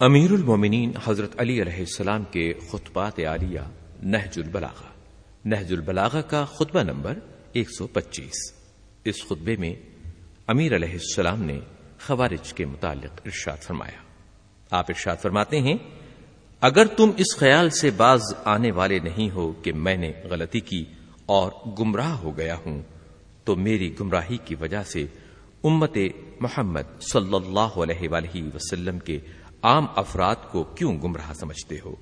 امیر المومنین حضرت علی علیہ السلام کے خطبات عالیہ نہج البلاغہ۔ نہج البلاغہ کا خطبہ نمبر 125 اس خطبے میں امیر علیہ السلام نے خوارج کے متعلق ارشاد فرمایا۔ آپ ارشاد فرماتے ہیں، اگر تم اس خیال سے باز آنے والے نہیں ہو کہ میں نے غلطی کی اور گمراہ ہو گیا ہوں، تو میری گمراہی کی وجہ سے امت محمد صلی اللہ علیہ وآلہ وسلم کے عام افراد کو کیوں گمراہ سمجھتے ہو؟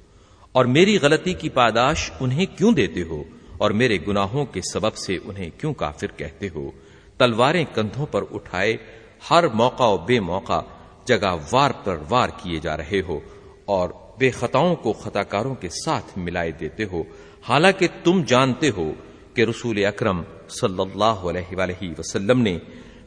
اور میری غلطی کی پاداش انہیں کیوں دیتے ہو؟ اور میرے گناہوں کے سبب سے انہیں کیوں کافر کہتے ہو؟ تلواریں کندھوں پر اٹھائے ہر موقع و بے موقع جگہ وار پر وار کیے جا رہے ہو اور بے خطاؤں کو خطا کاروں کے ساتھ ملائے دیتے ہو۔ حالانکہ تم جانتے ہو کہ رسول اکرم صلی اللہ علیہ وآلہ وسلم نے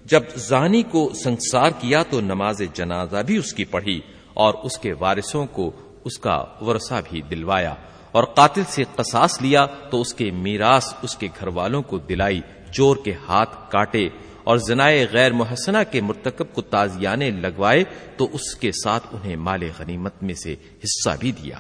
جب زانی کو سنسار کیا تو نماز جنازہ بھی اس کی پڑھی اور اس کے وارثوں کو اس کا ورثہ بھی دلوایا اور قاتل سے قصاص لیا تو اس کے میراث اس کے گھر والوں کو دلائی چور کے ہاتھ کاٹے اور زنائے غیر محسنہ کے مرتکب کو تازیانے لگوائے تو اس کے ساتھ انہیں مال غنیمت میں سے حصہ بھی دیا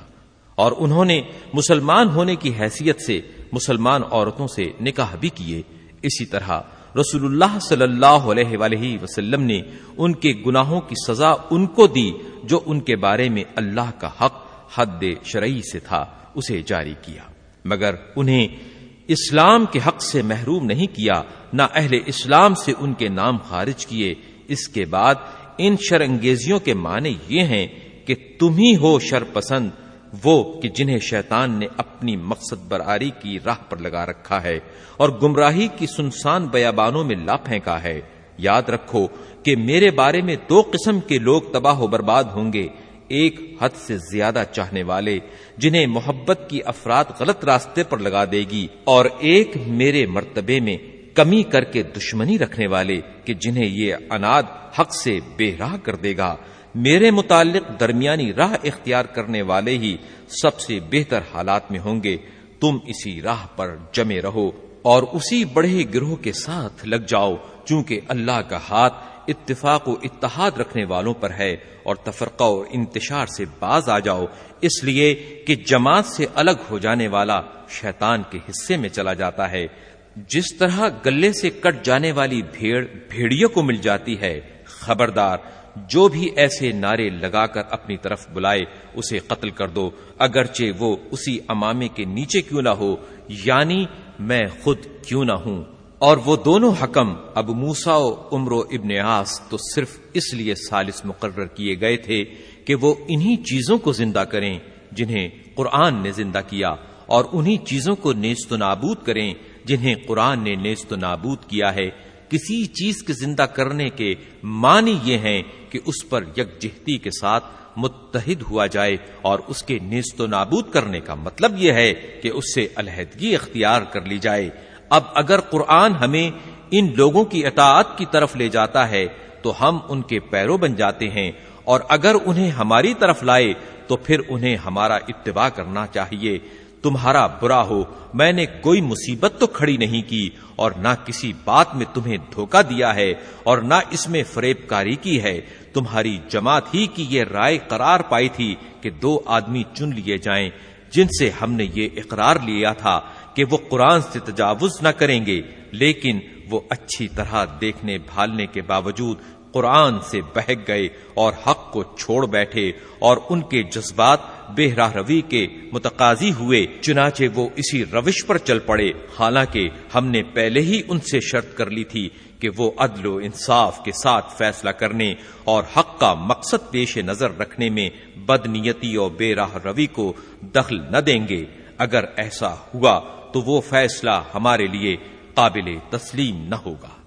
اور انہوں نے مسلمان ہونے کی حیثیت سے مسلمان عورتوں سے نکاح بھی کیے۔ اسی طرح رسول اللہ صلی اللہ علیہ وآلہ وسلم نے ان کے گناہوں کی سزا ان کو دی جو ان کے بارے میں اللہ کا حق حد شرعی سے تھا، اسے جاری کیا۔ مگر انہیں اسلام کے حق سے محروم نہیں کیا، نہ اہل اسلام سے ان کے نام خارج کیے۔ اس کے بعد ان شرانگیزیوں کے معنی یہ ہیں کہ تم ہی ہو شر پسند وہ کہ جنہیں شیطان نے اپنی مقصد برآری کی راہ پر لگا رکھا ہے اور گمراہی کی سنسان بیابانوں میں لا پھینکا ہے۔ یاد رکھو کہ میرے بارے میں دو قسم کے لوگ تباہ و برباد ہوں گے، ایک حد سے زیادہ چاہنے والے جنہیں محبت کی افراد غلط راستے پر لگا دے گی اور ایک میرے مرتبے میں کمی کر کے دشمنی رکھنے والے کہ جنہیں یہ اناد حق سے بے راہ کر دے گا۔ میرے متعلق درمیانی راہ اختیار کرنے والے ہی سب سے بہتر حالات میں ہوں گے۔ تم اسی راہ پر جمے رہو اور اسی بڑے گروہ کے ساتھ لگ جاؤ، چونکہ اللہ کا ہاتھ اتفاق و اتحاد رکھنے والوں پر ہے اور تفرقہ و انتشار سے باز آ جاؤ۔ اس لیے کہ جماعت سے الگ ہو جانے والا شیطان کے حصے میں چلا جاتا ہے۔ جس طرح گلے سے کٹ جانے والی بھیڑ بھیڑیوں کو مل جاتی ہے۔ خبردار جو بھی ایسے نعرے لگا کر اپنی طرف بلائے، اسے قتل کر دو۔ اگرچہ وہ اسی امامے کے نیچے کیوں نہ ہو یعنی میں خود کیوں نہ ہوں۔ اور وہ دونوں حکم، ابو موسا و عمر و ابن آس تو صرف اس لیے سالس مقرر کیے گئے تھے کہ وہ انہی چیزوں کو زندہ کریں جنہیں قرآن نے زندہ کیا، اور انہی چیزوں کو نیست و نابود کریں جنہیں قرآن نے نیست و نابود کیا ہے۔ کسی چیز کے زندہ کرنے کے معنی یہ ہیں کہ اس پر یکجہتی کے ساتھ متحد ہوا جائے اور اس کے نیست و نابود کرنے کا مطلب یہ ہے کہ اس سے علیحدگی اختیار کر لی جائے۔ اب اگر قرآن ہمیں ان لوگوں کی اطاعت کی طرف لے جاتا ہے تو ہم ان کے پیرو بن جاتے ہیں اور اگر انہیں ہماری طرف لائے تو پھر انہیں ہمارا اتباع کرنا چاہیے۔ تمہارا برا ہو، میں نے کوئی مصیبت تو کھڑی نہیں کی، اور نہ کسی بات میں تمہیں دھوکہ دیا ہے، اور نہ اس میں فریب کاری کی ہے۔ تمہاری جماعت ہی کی یہ رائے قرار پائی تھی کہ دو آدمی چن لیے جائیں، جن سے ہم نے یہ اقرار لیا تھا کہ وہ قرآن سے تجاوز نہ کریں گے، لیکن وہ اچھی طرح دیکھنے بھالنے کے باوجود قرآن سے بہک گئے اور حق کو چھوڑ بیٹھے، اور ان کے جذبات بے راہ روی کے متقاضی ہوئے، چنانچہ وہ اسی روش پر چل پڑے۔ حالانکہ ہم نے پہلے ہی ان سے شرط کر لی تھی کہ وہ عدل و انصاف کے ساتھ فیصلہ کرنے اور حق کا مقصد پیش نظر رکھنے میں بد نیتی اور بے راہ روی کو دخل نہ دیں گے۔ اگر ایسا ہوا تو وہ فیصلہ ہمارے لیے قابل تسلیم نہ ہوگا۔